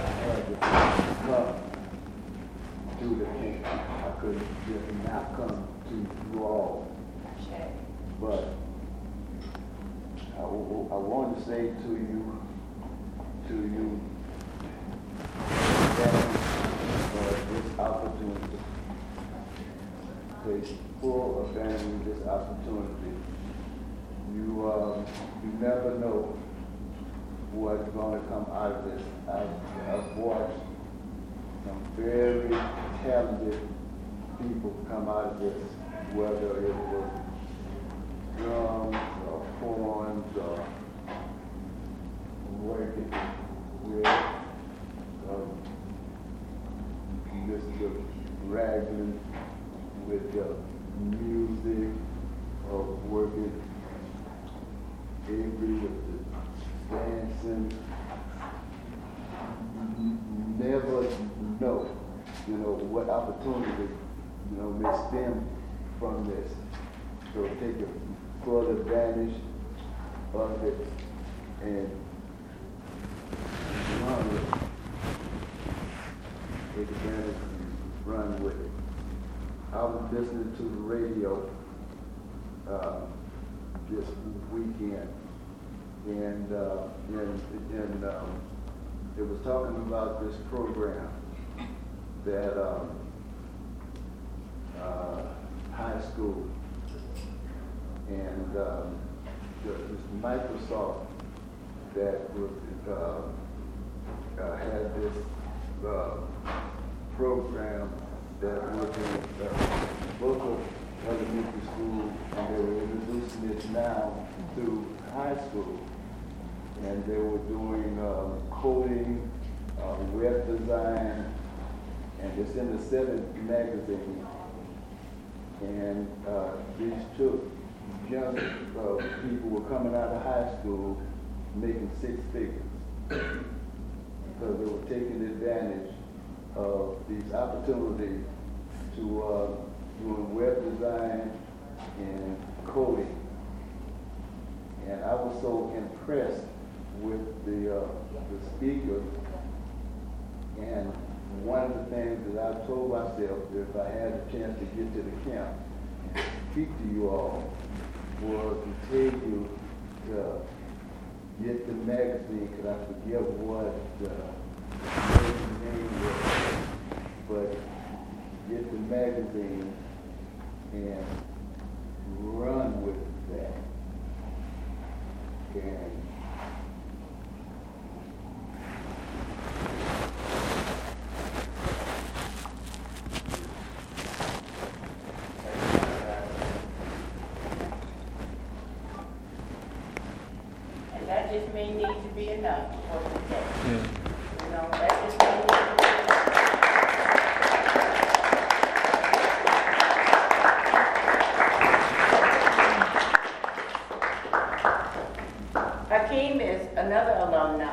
I had to the camp. I couldn't just not come to you all. But I, I want to say to you, to you, thank for this opportunity. Advantage of this opportunity. You, um, you never know going to come out of this. I've, I've watched some very talented people come out of this, whether it was drums or horns or working with um, Mr. Ragland with the music or working Avery with the dancing. Never know, you know, what opportunity, you know, may stem from this. So take a full advantage of it and run with it. Take advantage and run with it. I was listening to the radio uh, this weekend, and, uh, and, and um, it was talking about this program that um, uh, high school and um, this Microsoft that would, uh, uh, had this uh, program that was in uh, local elementary school, and they were introducing it now to high school. And they were doing um, coding, uh, web design, and it's in the seventh magazine. And uh, these two young uh, people were coming out of high school making six figures because they were taking advantage of these opportunities to uh, doing web design and coding. And I was so impressed with the, uh, the speaker. And one of the things that I told myself if I had a chance to get to the camp and speak to you all was to tell you to get the magazine, because I forget what the name was, but get the magazine and run with that. And And that just may need to be enough for today. Yeah. You know, that just may need to be enough. Hakeem is another alumni.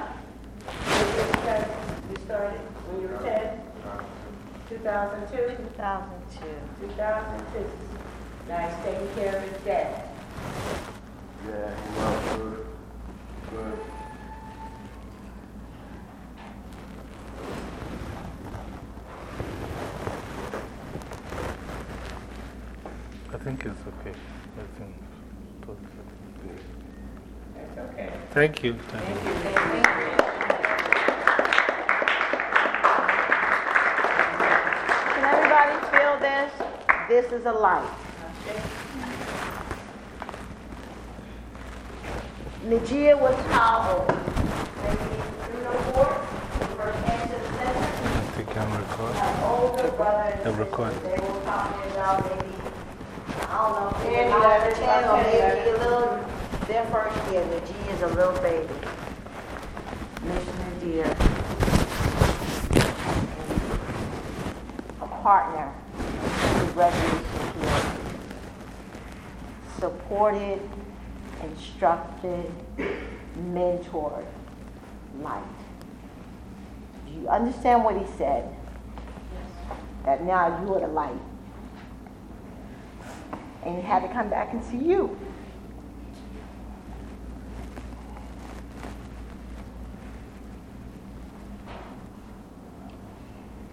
When you started- You started when you were 10? 2002? 2002. 2002. Now he's taking care of his dad. Yeah, well, good, good. I think it's okay. I think totally good. That's okay. Thank you. Thank Thank you. you, thank you. This is a light. Nigeria was how old? Maybe three or four? First came to the center? I think I'm recording. Her older brother and I'm recording. They were probably about maybe I don't know, 10, 10, 11, 11, 10, or maybe a little, their first year, G is a little baby. Mission dear. A partner Resolution Community. Supported, instructed, mentored, liked. Do you understand what he said? That now you are the light. And he had to come back and see you.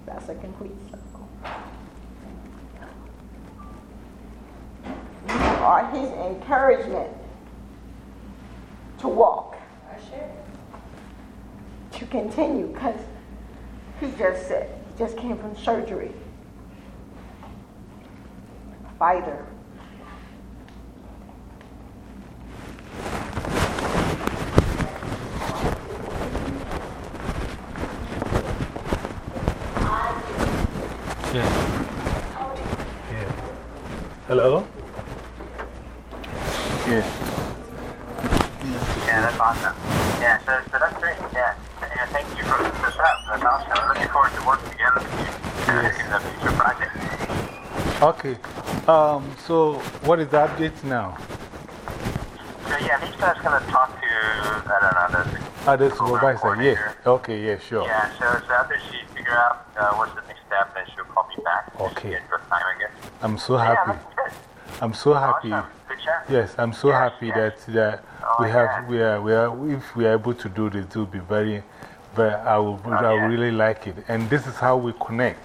That's a complete circle. You are his encouragement to walk, to continue, because he just said, he just came from surgery. Fighter. Yeah. Yeah. Hello? Yeah. Yeah, that's awesome. Yeah, so, so that's great. Yeah. And thank you for hooking this up. That's awesome. I'm looking forward to working together with you Yes. in the future project. Okay. Um, so, what is the update now? So yeah, Lisa's going to talk to, I don't know, the, Ah, the supervisor, coordinator. Okay, yeah, sure. Yeah, so, so after she figure out uh, what's the next step, then she'll call me back. Okay. Get time, I guess. I'm so happy. good. I'm so happy. Awesome. Yes, I'm so Yes, happy yes. that, that Oh, we have, yeah. we are, we are, if we are able to do this, it will be very, very, I will, I Oh, yeah. really like it. And this is how we connect.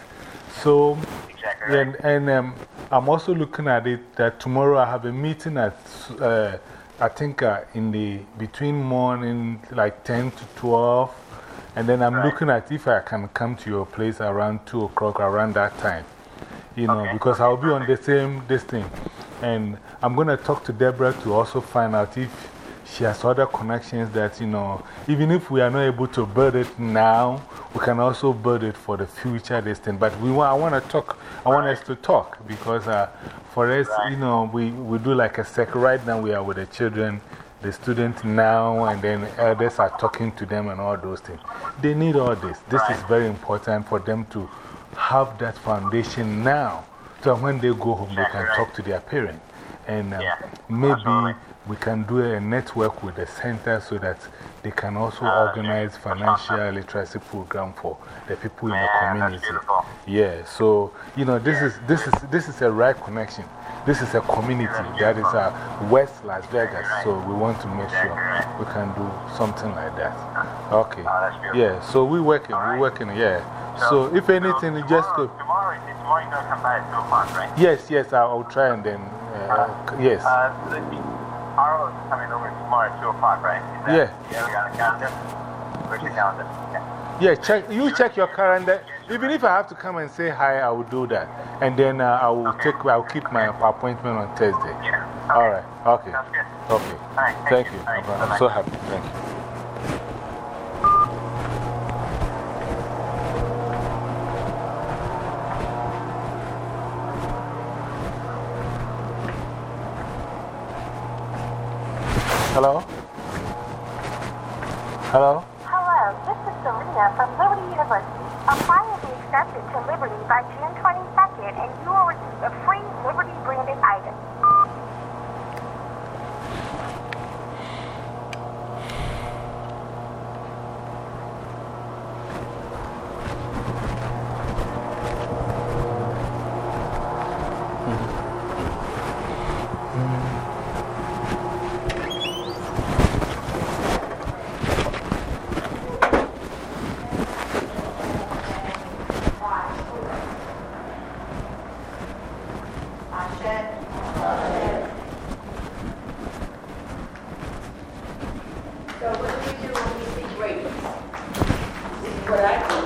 So, Exactly and, and um, I'm also looking at it that tomorrow I have a meeting at, uh, I think uh, in the, between morning, like 10 to 12. And then I'm Right. looking at if I can come to your place around 2 o'clock, around that time. You know, Okay. because I'll be on the same, this thing. And I'm going to talk to Deborah to also find out if she has other connections that, you know, even if we are not able to build it now, we can also build it for the future, this thing. But we want, I want to talk, I want us to talk because uh, for us, you know, we, we do like a circle. Right now, we are with the children, the students now, and then elders are talking to them and all those things. They need all this. This is very important for them to have that foundation now. So when they go home, they can talk to their parents. And um, maybe. We can do a network with the center so that they can also Ah, organize financial literacy program for the people in the community. Yeah, so, you know, this is, this is, this is a right connection. This is a community that is uh, West Las Vegas. So we want to make sure we can do something like that. Okay. Beautiful. Yeah, so we're working, we're working, yeah. So if anything, just go. Tomorrow, tomorrow you're going to come by at 2 o'clock, right? Yes, yes, I'll, I'll try and then. Uh, yes. Carl is coming over tomorrow at 2 o'clock, right? That, Yeah. You have it on the calendar? Where's your calendar? Yeah. Yeah, check, you check your calendar. Even if I have to come and say hi, I will do that. And then uh, I will take, I'll keep my appointment on Thursday. Yeah. All right, okay. Sounds good. Okay. right, Thank thank you. you. All right, I'm so happy. Thank you. Hello? Hello? Hello, this is Serena from Liberty University. Apply and be accepted to Liberty by June 22nd, and you will receive a what I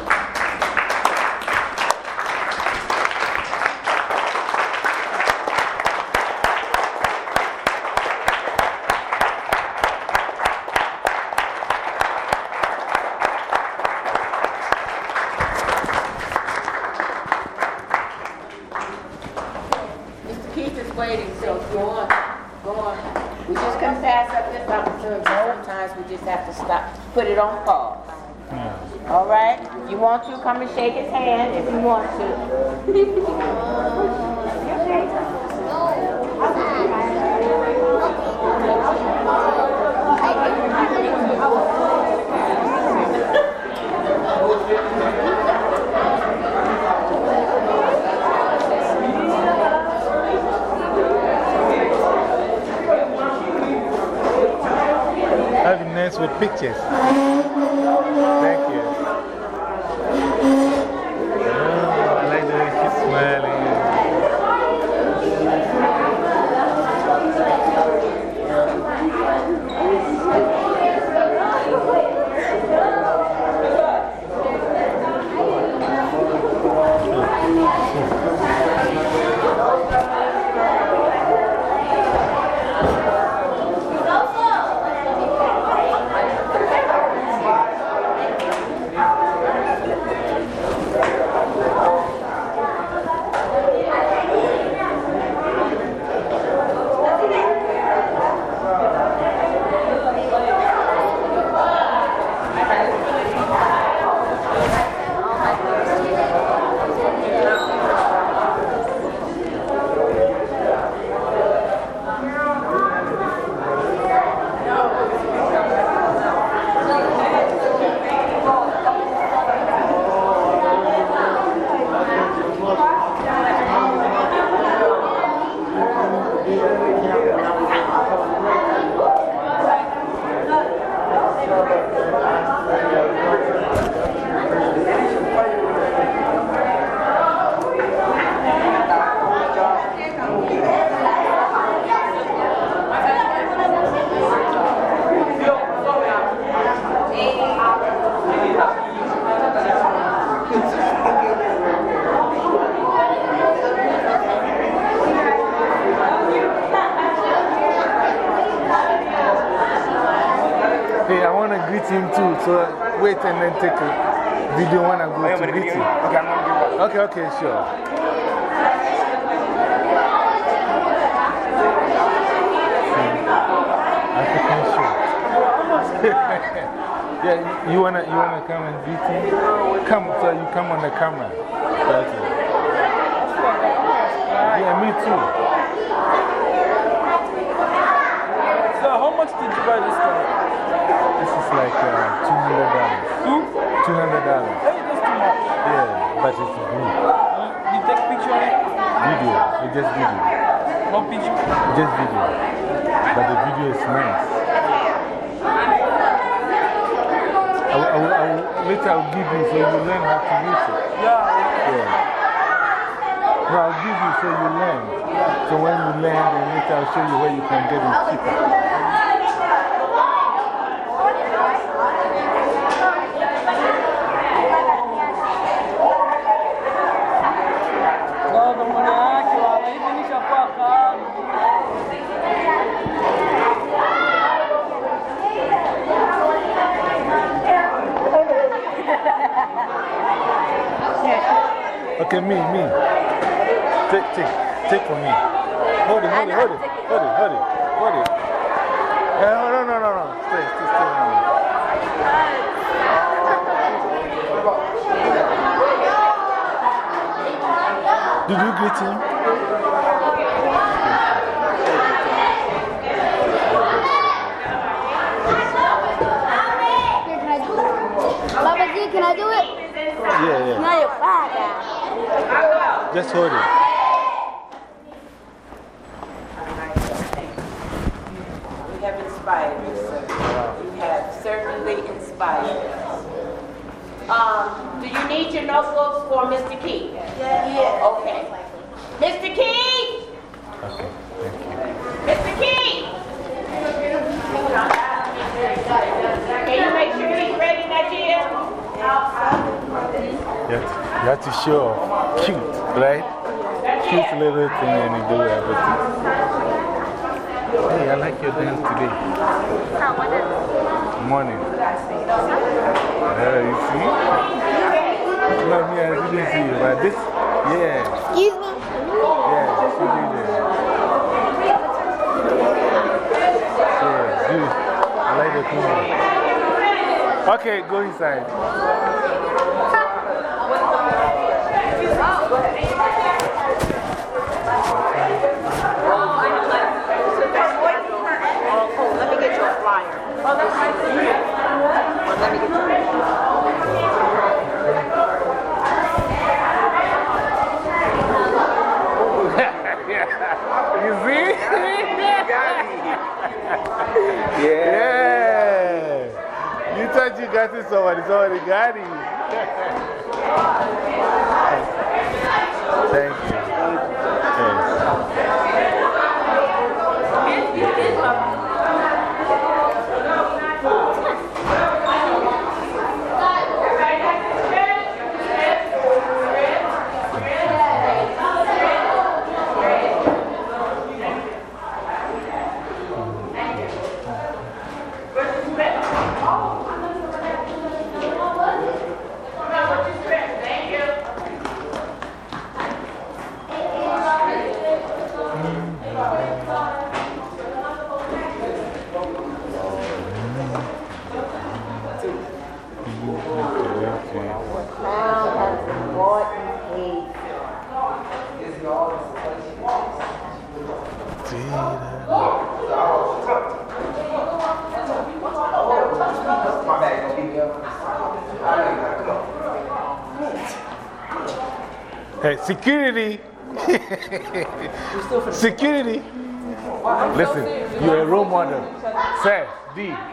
Be nice with pictures. Thank you. Hey, I want to greet him too. So wait and then take a video when I go to greet him. Okay, I'm going to give Okay, okay, sure. Hmm. African show. yeah, you wanna, you wanna come and greet him? Come, so you come on the camera. Okay. Yeah, me too. So, how much did you buy this one? This is like uh, $200. Two? $200. Hey, that's too much. Yeah, but it's blue. You take picture of it? Video, it's just video. What picture? Just video. But the video is nice. I will, I will, I will, later I'll give you so you learn how to use it. Yeah. Yeah. No, I'll give you so you learn. So when you learn, then later I'll show you where you can get it cheaper. Okay, me, me. Take, take, take for me. Hold it, hold it, hold it, hold it, hold it, hold it. Eh, no, no, no, no, no. Stay, stay, stay. Did you greet him? Here, can I do it? Baba G, can I do it? Yeah, yeah. No, you're. Just hold it. We have inspired you, sir. You have certainly inspired us. Um, do you need your notebooks for Mr. Key? Yeah. Okay. Mr. Key! Okay. Mr. Key! Can you you have, to, you have to show cute, right? Cute little thing and you do everything. Hey, I like your dance today. Morning. Yeah, you see? Love me, I didn't see you, but this, yeah. Excuse me? Yeah, she did it. Yeah, you. I like the thing. Let me get you You see? yeah. Thought you got it, somebody, somebody got it. Thank you.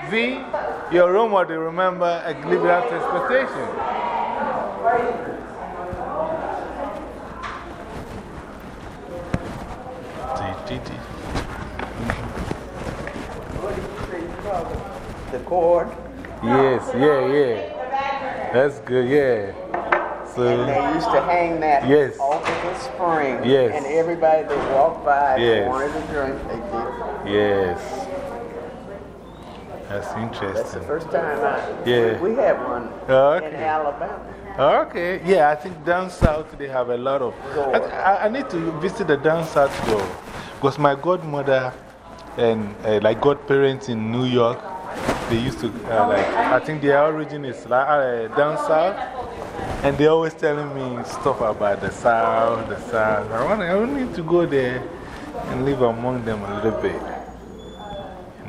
You're a role model. Remember, I live without expectation. D, D, D. The cord. Yes, yeah, yeah. That's good, yeah. So, And they used to hang that Yes. over the spring. Yes. And everybody that walked by, if they wanted a drink, they did. yes. That's interesting. That's the first time I. Yeah. We, we had one Oh, in. Alabama. Okay, yeah, I think down south they have a lot of. I, I, I need to visit the down south though. Because my godmother and uh, like godparents in New York, they used to, uh, like, I think their origin is like, uh, down south. And they always telling me stuff about the south, the south. I, want, I need to go there and live among them a little bit.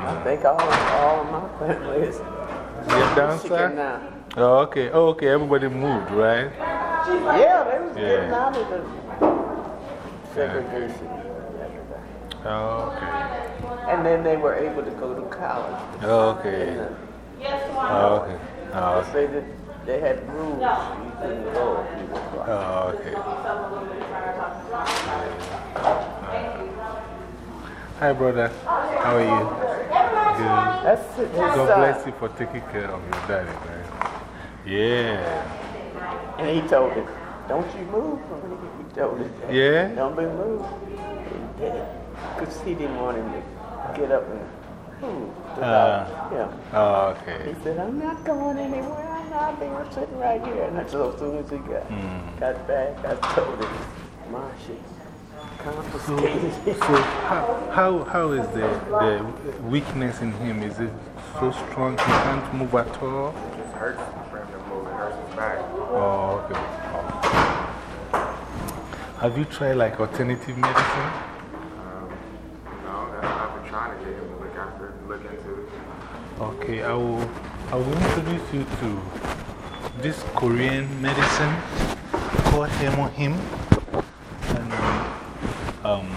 I think all, all of my family is You're down Michigan south? now. Oh, okay. Oh, okay. Everybody moved, right? Yeah, they was Yeah. getting out of the segregation. Oh, okay. And then they were able to go to college. Oh, okay. And, uh, Oh, okay. Oh, okay. They, did, they had rules. You couldn't go if you were black. Oh, okay. Hi, brother. How are you? That's it. God bless you for taking care of your daddy, man. Yeah. And he told him, don't you move from here. He told him that. Yeah? Don't be moved. Because he didn't want him to get up and move without him. Oh, okay. He said, I'm not going anywhere. I'm not being sitting right here. And so as soon as he got, Mm. got back, I told him, Marshy, So, so how, how, how is the, the weakness in him? Is it so strong he can't move at all? It just hurts for him to move. It hurts his back. Oh, okay. Have you tried like alternative medicine? Um, no, that's what I've been trying to get him to look after, look into. Okay, I will, I will introduce you to this Korean medicine called Hemohim. Um,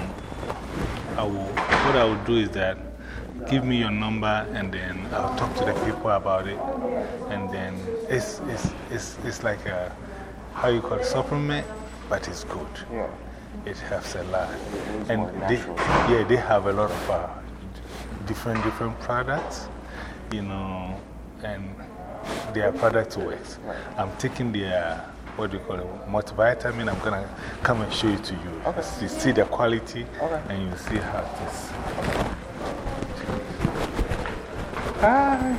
I will, what I will do is that give me your number and then I'll talk to the people about it. And then it's, it's, it's, it's like a, how you call it, supplement, but it's good. Yeah. It helps a lot. And they, yeah, they have a lot of uh, different, different products, you know, and their product works. I'm taking their, what do you call it, multivitamin. I'm going to come and show it to you. Okay. You see the quality Okay. and you see how it is. Hi.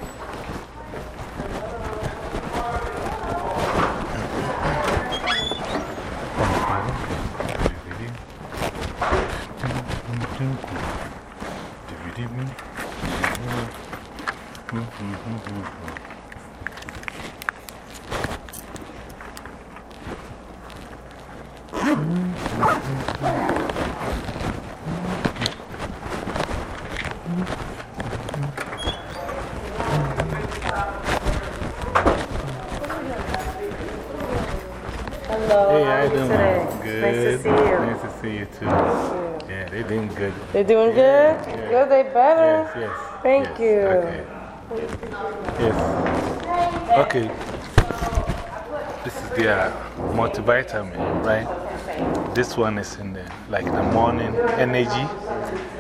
Hello. Hey, how are you doing? today? Good. Nice to see you. Nice to see you too. Yeah, they doing good. They doing good? Yeah. Good, they better? Yes, yes. Thank yes, you. Okay. Yes. Okay. This is their multivitamin, right? This one is in the, like the morning energy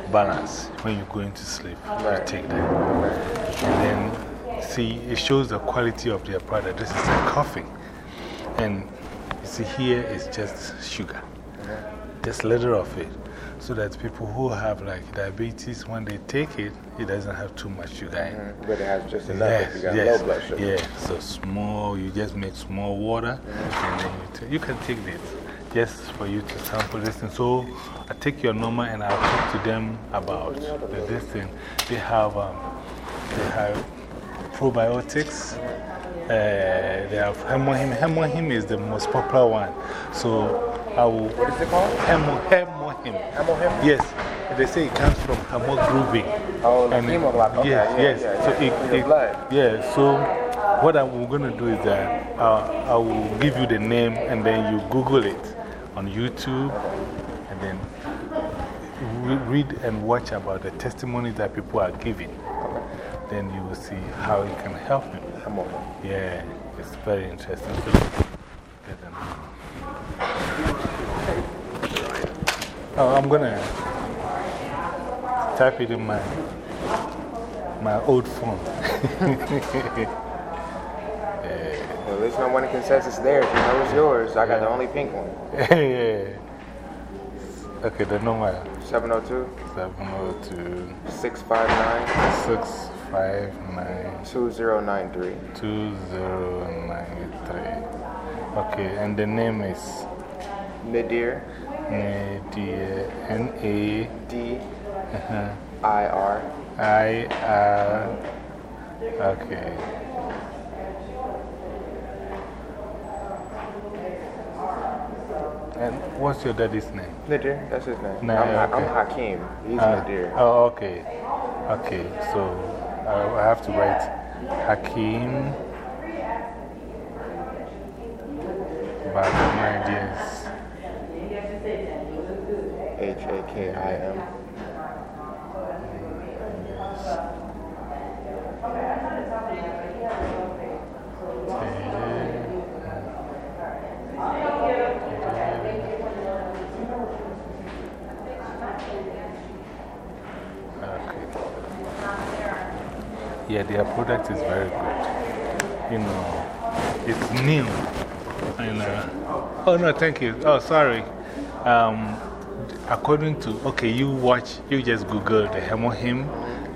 balance. When you're going to sleep, you take that. And then, see, it shows the quality of their product. This is a coffee. And you see, here is just sugar, just a little of it. So that people who have like diabetes, when they take it, it doesn't have too much sugar in it. But it has just enough if you got yes, low blood sugar. Yeah, so small, you just make small water and then you, you can take this just for you to sample this. And so I take your number and I'll talk to them about the, this thing. They have, um, they have probiotics. Uh, they have hemohim. Hemohim is the most popular one. So I will. What is it called? Hemo, hemohim. Hemohim? Yes. They say it comes from hemoglobin. Oh, And hemoglobin. Okay, Yes, yeah, yes. yeah, so yeah. it, it- blood. Yeah, so what I'm going to do is that uh, I will give you the name and then you Google it on YouTube and then re read and watch about the testimonies that people are giving. Then you will see how it can help you. Yeah, it's very interesting. So, get them. Oh, I'm going to type it in my, my old phone. Least no one can says it's theirs. You know it's yours. I got the only pink one. yeah. Okay, the number 702 702 659 659 2093. 2093. Okay, and the name is Nadir. Nadir. N A D I R. I R. Okay. What's your daddy's name? Nadir, that's his name. Nah, I'm, okay. I'm Hakeem. He's Uh, Nadir. Oh, okay. Okay, so I I have to write Hakim. But my dears. H A K I M. Yeah, their product is very good. You know, it's new. And, uh, oh, no, thank you. Oh, sorry. Um, according to, okay, you watch, you just Google the Hemohim.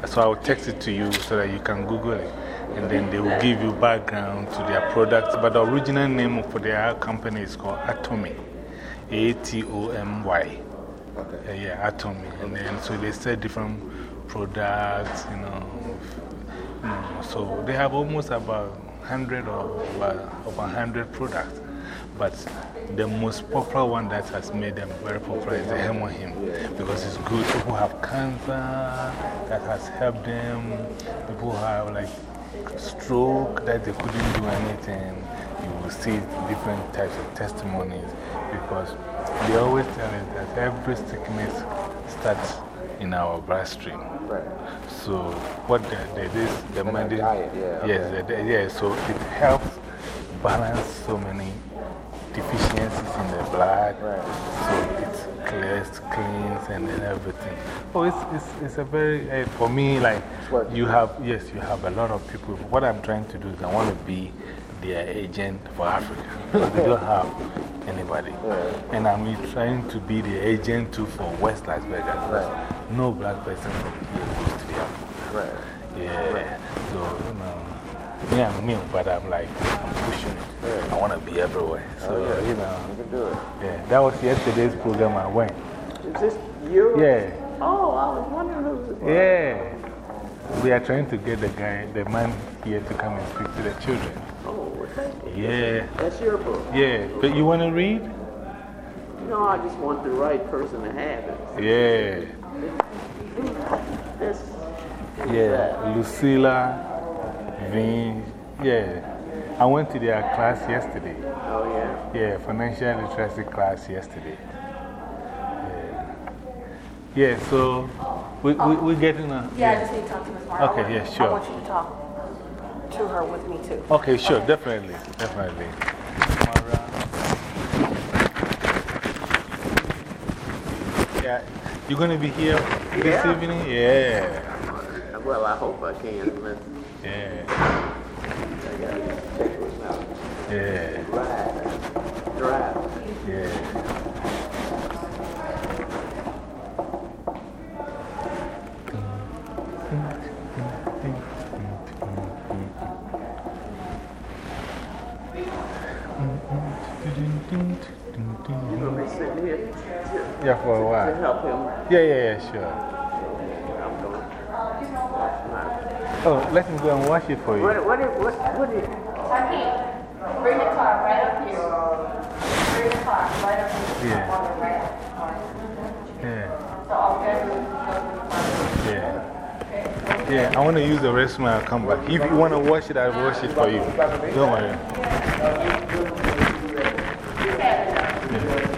So I will text it to you so that you can Google it. And then they will give you background to their products. But the original name for their company is called Atomy. A T O M Y. Uh, yeah, Atomy. And then so they sell different products, you know. So they have almost about 100 or uh, over, over 100 products. But the most popular one that has made them very popular is the Hemohim because it's good. People have cancer that has helped them, people have like stroke that they couldn't do anything. You will see different types of testimonies because they always tell us that every sickness starts in our bloodstream. Right. So, what the, the, this, the And our diet, yeah, Yes, the, the- yeah, so it helps balance so many deficiencies in the blood. So it clears, cleans, and then everything. Oh, it's, it's, it's a very, uh, for me, like, you have, yes, you have a lot of people. What I'm trying to do is I want to be their agent for Africa. They don't have anybody. And I'm trying to be the agent too for West Las Vegas. No black person from here goes to the Africa. Right. Yeah. So, you know, me, I'm new, but I'm like, I'm pushing it. I want to be everywhere. Oh, so, Oh, yeah. you know. You can do it. Yeah, that was yesterday's program I went. Is this you? Yeah. Oh, I was wondering who was. Yeah. We are trying to get the guy, the man here to come and speak to the children. Oh. Yeah. That's your book. Yeah. But you want to read? No, I just want the right person to have it. Yeah. This, Yeah. Lucilla, Vin. Yeah. I went to their class yesterday. oh, yeah. Yeah, financial literacy class yesterday. Yeah, yeah so we, we, we're getting a. Yeah, I just need to talk to Ms. Martin. Okay, I want- yeah, sure. I want you to talk to her with me too. Okay, sure, definitely. Definitely. Yeah, you're going to be here this Yeah. evening? Yeah. Well, I hope I can. Yeah. I gotta check this out. Yeah. Drive. Drive. Yeah. Yeah, for a while. to while. help him? Yeah, yeah, yeah, sure. Oh, let me go and wash it for you. What, what, what, what is, Hakeem, bring the car right up here. Bring the car right up here. Yeah. On the. Yeah. So I'll get you. Yeah. Yeah, I want to use the restroom and I'll come back. If you want to wash it, I'll wash it for you. Don't worry. Teach.